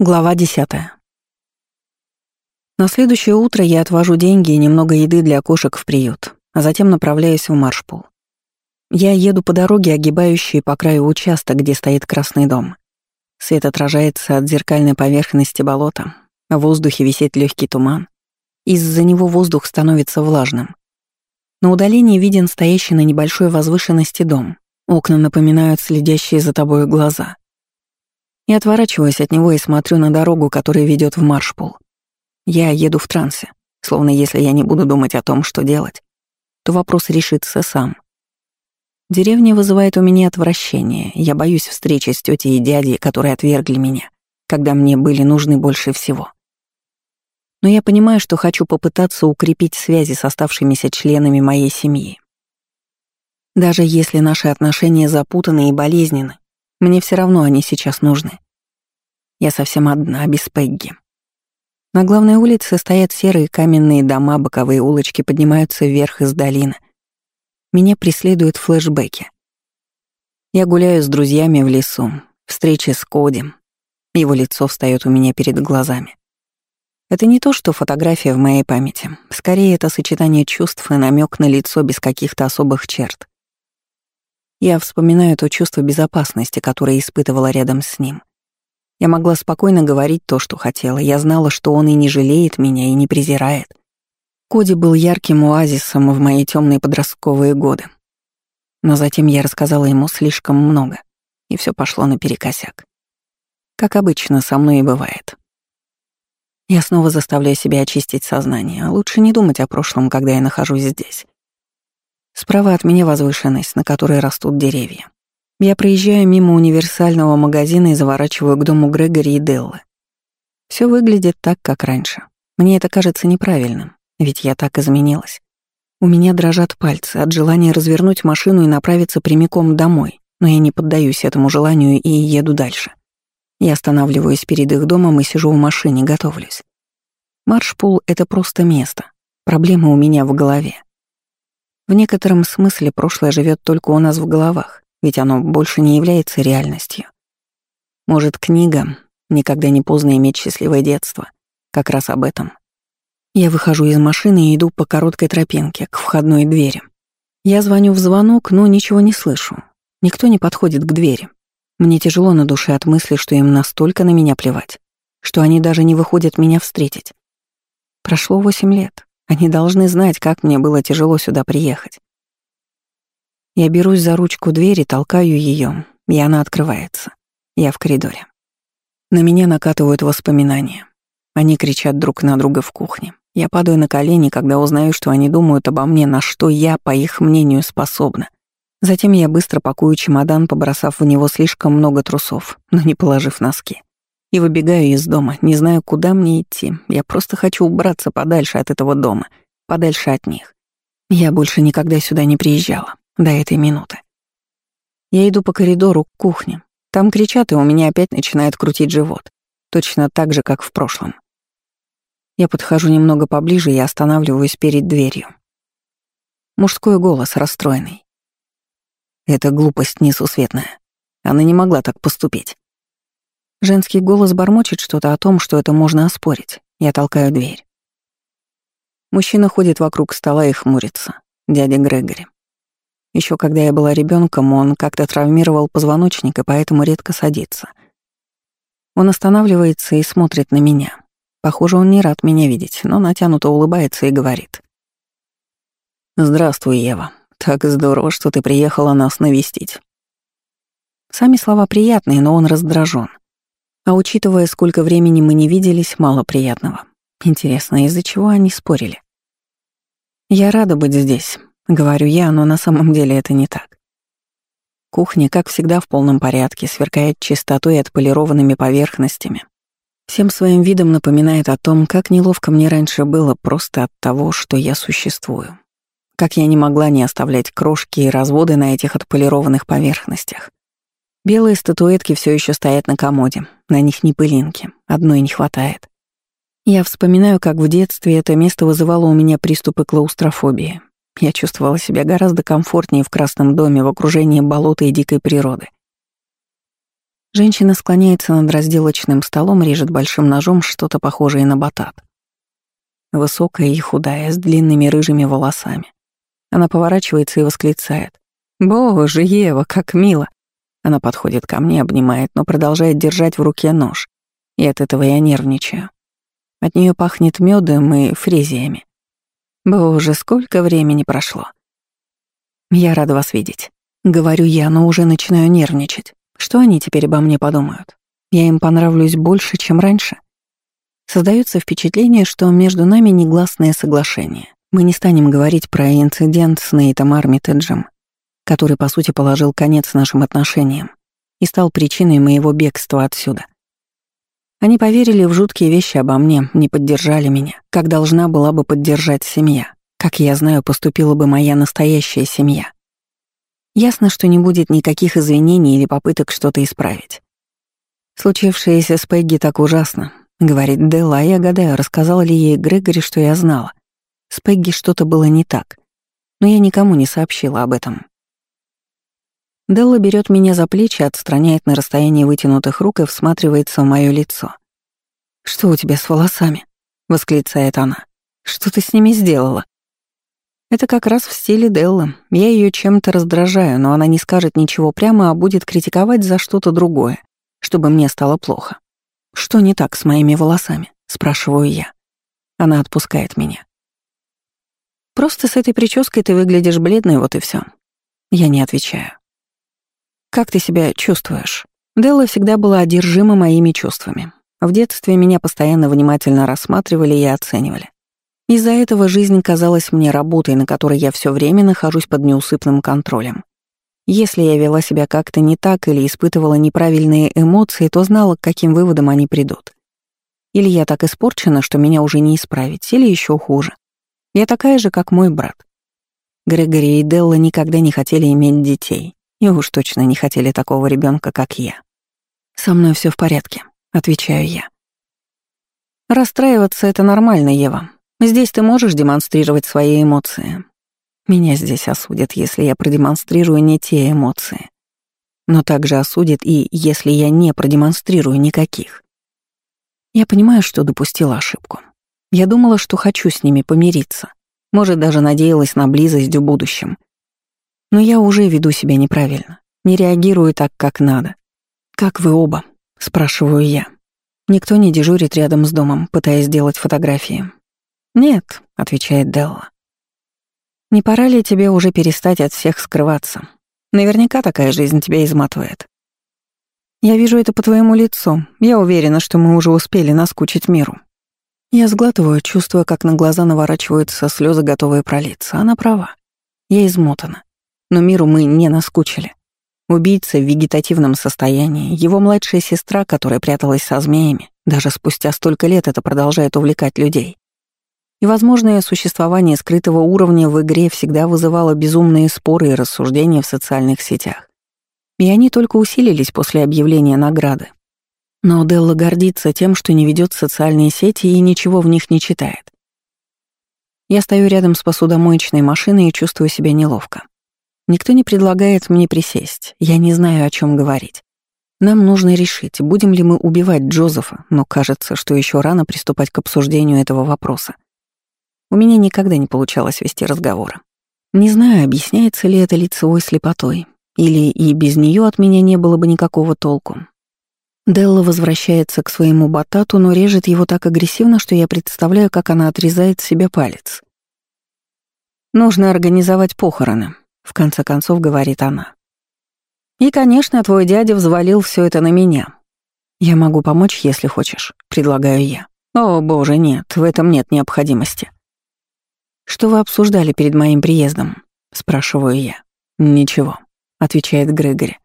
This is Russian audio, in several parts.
Глава десятая. На следующее утро я отвожу деньги и немного еды для кошек в приют, а затем направляюсь в Маршпул. Я еду по дороге, огибающей по краю участок, где стоит красный дом. Свет отражается от зеркальной поверхности болота, в воздухе висит легкий туман. Из-за него воздух становится влажным. На удалении виден стоящий на небольшой возвышенности дом. Окна напоминают следящие за тобой глаза — я отворачиваюсь от него и смотрю на дорогу, которая ведет в Маршпул. Я еду в трансе, словно если я не буду думать о том, что делать, то вопрос решится сам. Деревня вызывает у меня отвращение. Я боюсь встречи с тетей и дядей, которые отвергли меня, когда мне были нужны больше всего. Но я понимаю, что хочу попытаться укрепить связи с оставшимися членами моей семьи. Даже если наши отношения запутаны и болезненны, мне все равно они сейчас нужны. Я совсем одна, без Пегги. На главной улице стоят серые каменные дома, боковые улочки поднимаются вверх из долины. Меня преследуют флешбеки. Я гуляю с друзьями в лесу, встречи с Коди. Его лицо встает у меня перед глазами. Это не то, что фотография в моей памяти. Скорее, это сочетание чувств и намек на лицо без каких-то особых черт. Я вспоминаю то чувство безопасности, которое испытывала рядом с ним. Я могла спокойно говорить то, что хотела. Я знала, что он и не жалеет меня, и не презирает. Коди был ярким оазисом в мои темные подростковые годы. Но затем я рассказала ему слишком много, и все пошло наперекосяк. Как обычно со мной и бывает. Я снова заставляю себя очистить сознание, лучше не думать о прошлом, когда я нахожусь здесь. Справа от меня возвышенность, на которой растут деревья. Я проезжаю мимо универсального магазина и заворачиваю к дому Грегори и Деллы. Все выглядит так, как раньше. Мне это кажется неправильным, ведь я так изменилась. У меня дрожат пальцы от желания развернуть машину и направиться прямиком домой, но я не поддаюсь этому желанию и еду дальше. Я останавливаюсь перед их домом и сижу в машине, готовлюсь. Маршпул — это просто место. Проблема у меня в голове. В некотором смысле прошлое живет только у нас в головах, ведь оно больше не является реальностью. Может, книга «Никогда не поздно иметь счастливое детство» как раз об этом. Я выхожу из машины и иду по короткой тропинке к входной двери. Я звоню в звонок, но ничего не слышу. Никто не подходит к двери. Мне тяжело на душе от мысли, что им настолько на меня плевать, что они даже не выходят меня встретить. Прошло восемь лет. Они должны знать, как мне было тяжело сюда приехать. Я берусь за ручку двери, толкаю ее, и она открывается. Я в коридоре. На меня накатывают воспоминания. Они кричат друг на друга в кухне. Я падаю на колени, когда узнаю, что они думают обо мне, на что я, по их мнению, способна. Затем я быстро пакую чемодан, побросав в него слишком много трусов, но не положив носки и выбегаю из дома, не знаю, куда мне идти. Я просто хочу убраться подальше от этого дома, подальше от них. Я больше никогда сюда не приезжала, до этой минуты. Я иду по коридору к кухне. Там кричат, и у меня опять начинает крутить живот. Точно так же, как в прошлом. Я подхожу немного поближе и останавливаюсь перед дверью. Мужской голос, расстроенный. Это глупость несусветная. Она не могла так поступить. Женский голос бормочет что-то о том, что это можно оспорить. Я толкаю дверь. Мужчина ходит вокруг стола и хмурится. Дядя Грегори. Еще когда я была ребенком, он как-то травмировал позвоночник и поэтому редко садится. Он останавливается и смотрит на меня. Похоже, он не рад меня видеть, но натянуто улыбается и говорит. «Здравствуй, Ева. Так здорово, что ты приехала нас навестить». Сами слова приятные, но он раздражен. А учитывая, сколько времени мы не виделись, мало приятного. Интересно, из-за чего они спорили? «Я рада быть здесь», — говорю я, но на самом деле это не так. Кухня, как всегда, в полном порядке, сверкает чистотой и отполированными поверхностями. Всем своим видом напоминает о том, как неловко мне раньше было просто от того, что я существую. Как я не могла не оставлять крошки и разводы на этих отполированных поверхностях. Белые статуэтки все еще стоят на комоде, на них не пылинки, одной не хватает. Я вспоминаю, как в детстве это место вызывало у меня приступы клаустрофобии. Я чувствовала себя гораздо комфортнее в красном доме в окружении болота и дикой природы. Женщина склоняется над разделочным столом, режет большим ножом что-то похожее на батат. Высокая и худая, с длинными рыжими волосами. Она поворачивается и восклицает. «Боже, Ева, как мило!» Она подходит ко мне, обнимает, но продолжает держать в руке нож. И от этого я нервничаю. От нее пахнет медом и фрезиями. Боже, сколько времени прошло. Я рада вас видеть. Говорю я, но уже начинаю нервничать. Что они теперь обо мне подумают? Я им понравлюсь больше, чем раньше? Создается впечатление, что между нами негласное соглашение. Мы не станем говорить про инцидент с Нейтом Армитеджем, который, по сути, положил конец нашим отношениям и стал причиной моего бегства отсюда. Они поверили в жуткие вещи обо мне, не поддержали меня, как должна была бы поддержать семья, как я знаю, поступила бы моя настоящая семья. Ясно, что не будет никаких извинений или попыток что-то исправить. Случившееся с Пегги так ужасно, говорит Делла, а я гадаю, рассказала ли ей Грегори, что я знала. С Пегги что-то было не так, но я никому не сообщила об этом. Делла берет меня за плечи, отстраняет на расстоянии вытянутых рук и всматривается в мое лицо. «Что у тебя с волосами?» — восклицает она. «Что ты с ними сделала?» Это как раз в стиле Деллы. Я ее чем-то раздражаю, но она не скажет ничего прямо, а будет критиковать за что-то другое, чтобы мне стало плохо. «Что не так с моими волосами?» — спрашиваю я. Она отпускает меня. «Просто с этой прической ты выглядишь бледной, вот и все. Я не отвечаю. «Как ты себя чувствуешь?» Делла всегда была одержима моими чувствами. В детстве меня постоянно внимательно рассматривали и оценивали. Из-за этого жизнь казалась мне работой, на которой я все время нахожусь под неусыпным контролем. Если я вела себя как-то не так или испытывала неправильные эмоции, то знала, к каким выводам они придут. Или я так испорчена, что меня уже не исправить, или еще хуже. Я такая же, как мой брат. Грегори и Делла никогда не хотели иметь детей, и уж точно не хотели такого ребенка, как я. «Со мной все в порядке», — отвечаю я. «Расстраиваться — это нормально, Ева. Здесь ты можешь демонстрировать свои эмоции. Меня здесь осудят, если я продемонстрирую не те эмоции. Но также осудят и если я не продемонстрирую никаких. Я понимаю, что допустила ошибку. Я думала, что хочу с ними помириться. Может, даже надеялась на близость в будущем. Но я уже веду себя неправильно. Не реагирую так, как надо. «Как вы оба?» — спрашиваю я. Никто не дежурит рядом с домом, пытаясь сделать фотографии. «Нет», — отвечает Делла. «Не пора ли тебе уже перестать от всех скрываться? Наверняка такая жизнь тебя изматывает. Я вижу это по твоему лицу. Я уверена, что мы уже успели наскучить миру». Я сглатываю, чувствуя, как на глаза наворачиваются слезы, готовые пролиться. Она права. Я измотана. Но миру мы не наскучили. Убийца в вегетативном состоянии, его младшая сестра, которая пряталась со змеями, даже спустя столько лет это продолжает увлекать людей. И возможное существование скрытого уровня в игре всегда вызывало безумные споры и рассуждения в социальных сетях. И они только усилились после объявления награды. Но Делла гордится тем, что не ведет социальные сети и ничего в них не читает. Я стою рядом с посудомоечной машиной и чувствую себя неловко. Никто не предлагает мне присесть, я не знаю, о чем говорить. Нам нужно решить, будем ли мы убивать Джозефа, но кажется, что еще рано приступать к обсуждению этого вопроса. У меня никогда не получалось вести разговоры. Не знаю, объясняется ли это лицевой слепотой, или и без нее от меня не было бы никакого толку. Делла возвращается к своему батату, но режет его так агрессивно, что я представляю, как она отрезает себе палец. «Нужно организовать похороны», — в конце концов говорит она. «И, конечно, твой дядя взвалил все это на меня. Я могу помочь, если хочешь», — предлагаю я. «О, боже, нет, в этом нет необходимости». «Что вы обсуждали перед моим приездом?» — спрашиваю я. «Ничего», — отвечает Грегори.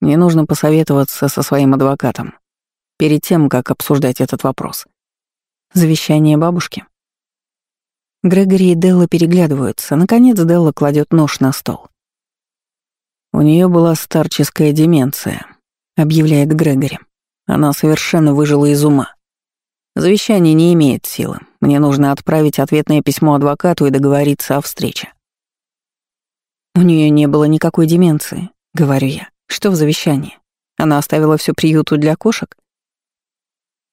«Мне нужно посоветоваться со своим адвокатом перед тем, как обсуждать этот вопрос. Завещание бабушки?» Грегори и Делла переглядываются. Наконец Делла кладет нож на стол. «У нее была старческая деменция», — объявляет Грегори. «Она совершенно выжила из ума. Завещание не имеет силы. Мне нужно отправить ответное письмо адвокату и договориться о встрече. У нее не было никакой деменции, говорю я. Что в завещании? Она оставила все приюту для кошек?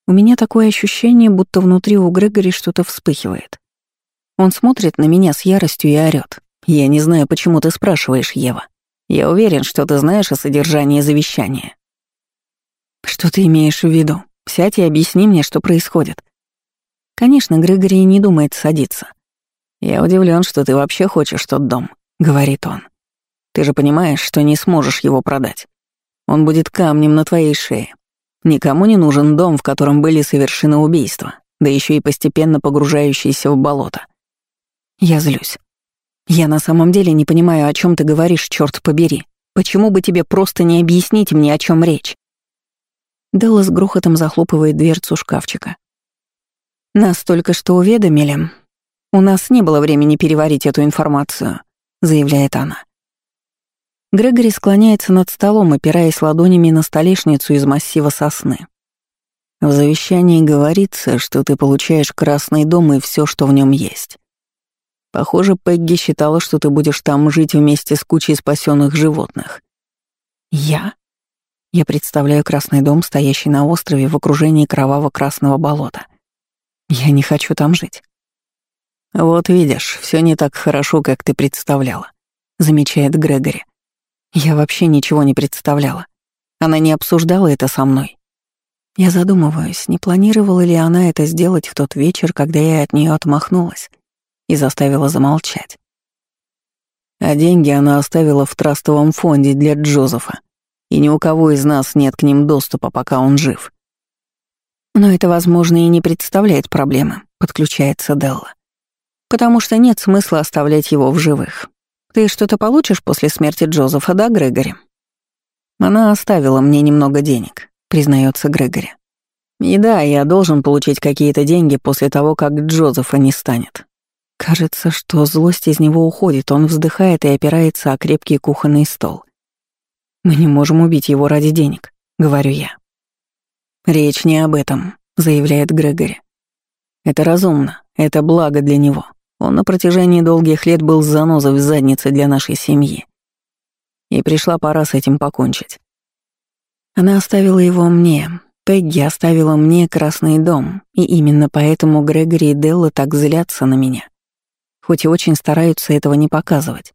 У меня такое ощущение, будто внутри у Грегори что-то вспыхивает. Он смотрит на меня с яростью и орёт. «Я не знаю, почему ты спрашиваешь, Ева. Я уверен, что ты знаешь о содержании завещания». «Что ты имеешь в виду? Сядь и объясни мне, что происходит». Конечно, Грегори не думает садиться. «Я удивлен, что ты вообще хочешь тот дом», — говорит он. «Ты же понимаешь, что не сможешь его продать. Он будет камнем на твоей шее. Никому не нужен дом, в котором были совершены убийства, да еще и постепенно погружающийся в болото. Я злюсь. Я на самом деле не понимаю, о чем ты говоришь, черт побери. Почему бы тебе просто не объяснить мне, о чем речь? Делла с грохотом захлопывает дверцу шкафчика. Нас только что уведомили. У нас не было времени переварить эту информацию, заявляет она. Грегори склоняется над столом, опираясь ладонями на столешницу из массива сосны. В завещании говорится, что ты получаешь красный дом и все, что в нем есть. Похоже, Пегги считала, что ты будешь там жить вместе с кучей спасенных животных. Я? Я представляю красный дом, стоящий на острове в окружении кроваво-красного болота. Я не хочу там жить. Вот видишь, все не так хорошо, как ты представляла, замечает Грегори. Я вообще ничего не представляла. Она не обсуждала это со мной. Я задумываюсь, не планировала ли она это сделать в тот вечер, когда я от нее отмахнулась и заставила замолчать. А деньги она оставила в трастовом фонде для Джозефа, и ни у кого из нас нет к ним доступа, пока он жив. Но это, возможно, и не представляет проблемы, подключается Делла. Потому что нет смысла оставлять его в живых. Ты что-то получишь после смерти Джозефа, да, Грегори? Она оставила мне немного денег, признается Грегори. И да, я должен получить какие-то деньги после того, как Джозефа не станет. Кажется, что злость из него уходит, он вздыхает и опирается о крепкий кухонный стол. Мы не можем убить его ради денег, говорю я. Речь не об этом, заявляет Грегори. Это разумно, это благо для него. Он на протяжении долгих лет был занозой в заднице для нашей семьи. И пришла пора с этим покончить. Она оставила его мне. Пегги оставила мне Красный дом, и именно поэтому Грегори и Делла так злятся на меня. Хоть и очень стараются этого не показывать.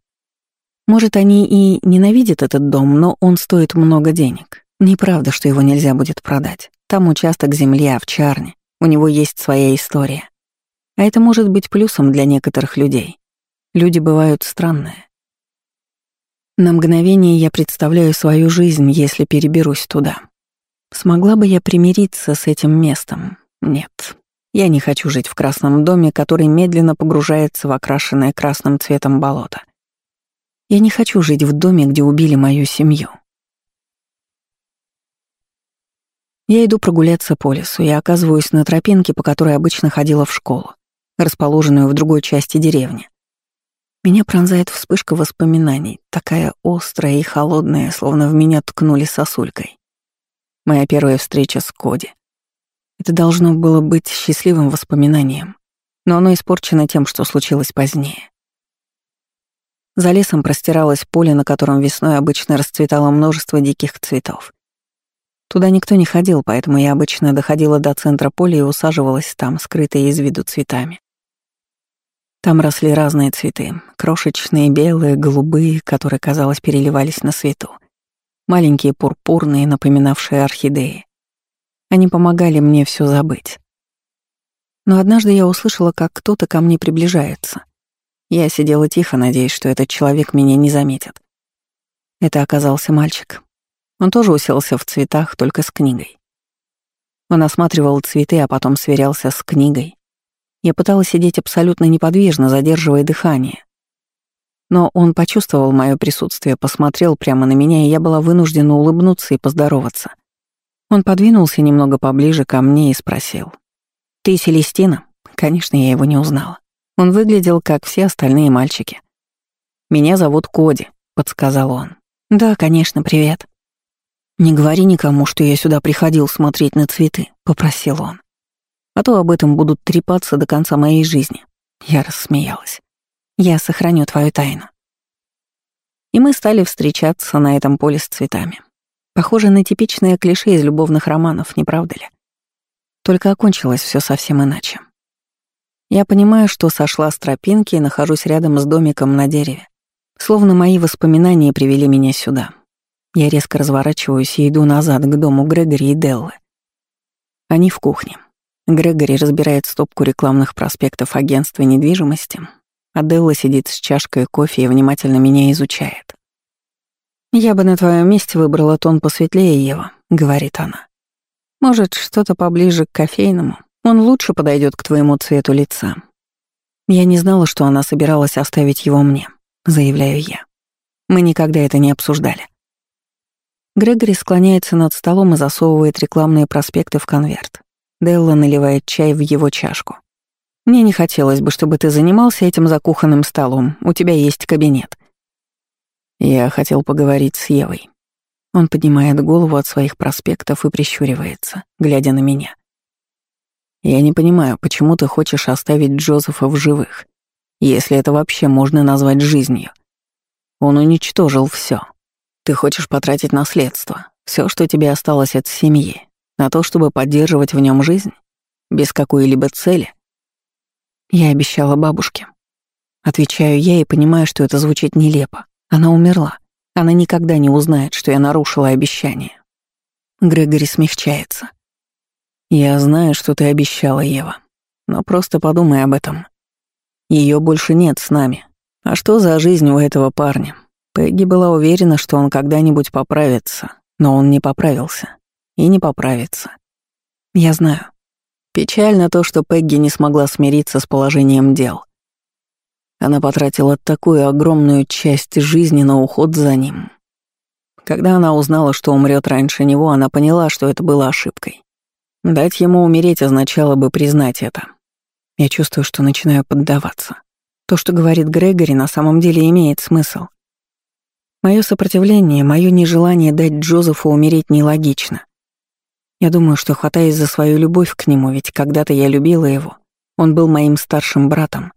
Может, они и ненавидят этот дом, но он стоит много денег. Неправда, что его нельзя будет продать. Там участок земли, овчарни. У него есть своя история. А это может быть плюсом для некоторых людей. Люди бывают странные. На мгновение я представляю свою жизнь, если переберусь туда. Смогла бы я примириться с этим местом? Нет. Я не хочу жить в красном доме, который медленно погружается в окрашенное красным цветом болото. Я не хочу жить в доме, где убили мою семью. Я иду прогуляться по лесу и оказываюсь на тропинке, по которой обычно ходила в школу расположенную в другой части деревни. Меня пронзает вспышка воспоминаний, такая острая и холодная, словно в меня ткнули сосулькой. Моя первая встреча с Коди. Это должно было быть счастливым воспоминанием, но оно испорчено тем, что случилось позднее. За лесом простиралось поле, на котором весной обычно расцветало множество диких цветов. Туда никто не ходил, поэтому я обычно доходила до центра поля и усаживалась там, скрытая из виду цветами. Там росли разные цветы, крошечные, белые, голубые, которые, казалось, переливались на свету. Маленькие пурпурные, напоминавшие орхидеи. Они помогали мне все забыть. Но однажды я услышала, как кто-то ко мне приближается. Я сидела тихо, надеясь, что этот человек меня не заметит. Это оказался мальчик. Он тоже уселся в цветах, только с книгой. Он осматривал цветы, а потом сверялся с книгой, я пыталась сидеть абсолютно неподвижно, задерживая дыхание. Но он почувствовал мое присутствие, посмотрел прямо на меня, и я была вынуждена улыбнуться и поздороваться. Он подвинулся немного поближе ко мне и спросил. «Ты Селестина?» Конечно, я его не узнала. Он выглядел, как все остальные мальчики. «Меня зовут Коди», — подсказал он. «Да, конечно, привет». «Не говори никому, что я сюда приходил смотреть на цветы», — попросил он. А то об этом будут трепаться до конца моей жизни. Я рассмеялась. Я сохраню твою тайну. И мы стали встречаться на этом поле с цветами. Похоже на типичное клише из любовных романов, не правда ли? Только окончилось все совсем иначе. Я понимаю, что сошла с тропинки и нахожусь рядом с домиком на дереве. Словно мои воспоминания привели меня сюда. Я резко разворачиваюсь и иду назад к дому Грегори и Деллы. Они в кухне. Грегори разбирает стопку рекламных проспектов агентства недвижимости, а Делла сидит с чашкой кофе и внимательно меня изучает. «Я бы на твоем месте выбрала тон посветлее, Ева», — говорит она. «Может, что-то поближе к кофейному? Он лучше подойдет к твоему цвету лица». Я не знала, что она собиралась оставить его мне, заявляю я. Мы никогда это не обсуждали. Грегори склоняется над столом и засовывает рекламные проспекты в конверт. Делла наливает чай в его чашку. «Мне не хотелось бы, чтобы ты занимался этим за кухонным столом. У тебя есть кабинет». Я хотел поговорить с Евой. Он поднимает голову от своих проспектов и прищуривается, глядя на меня. Я не понимаю, почему ты хочешь оставить Джозефа в живых, если это вообще можно назвать жизнью. Он уничтожил все. Ты хочешь потратить наследство, все, что тебе осталось от семьи, на то, чтобы поддерживать в нем жизнь, без какой-либо цели. Я обещала бабушке. Отвечаю я и понимаю, что это звучит нелепо. Она умерла. Она никогда не узнает, что я нарушила обещание. Грегори смягчается. Я знаю, что ты обещала, Ева. Но просто подумай об этом. Ее больше нет с нами. А что за жизнь у этого парня? Пегги была уверена, что он когда-нибудь поправится, но он не поправился. И не поправится. Я знаю. Печально то, что Пегги не смогла смириться с положением дел. Она потратила такую огромную часть жизни на уход за ним. Когда она узнала, что умрет раньше него, она поняла, что это было ошибкой. Дать ему умереть означало бы признать это. Я чувствую, что начинаю поддаваться. То, что говорит Грегори, на самом деле имеет смысл. Мое сопротивление, мое нежелание дать Джозефу умереть нелогично. Я думаю, что хватаясь за свою любовь к нему, ведь когда-то я любила его. Он был моим старшим братом.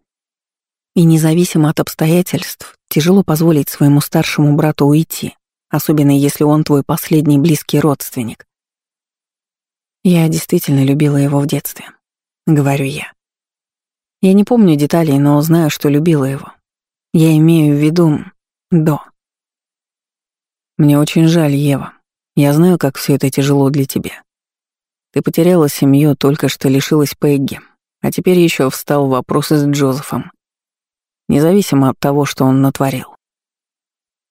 И независимо от обстоятельств, тяжело позволить своему старшему брату уйти, особенно если он твой последний близкий родственник. Я действительно любила его в детстве, говорю я. Я не помню деталей, но знаю, что любила его. Я имею в виду до. Мне очень жаль, Ева. Я знаю, как все это тяжело для тебя. Ты потеряла семью, только что лишилась Пегги, а теперь еще встал вопрос с Джозефом. Независимо от того, что он натворил.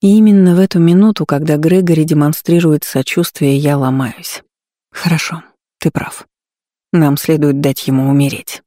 И именно в эту минуту, когда Грегори демонстрирует сочувствие, я ломаюсь. Хорошо. Ты прав. Нам следует дать ему умереть.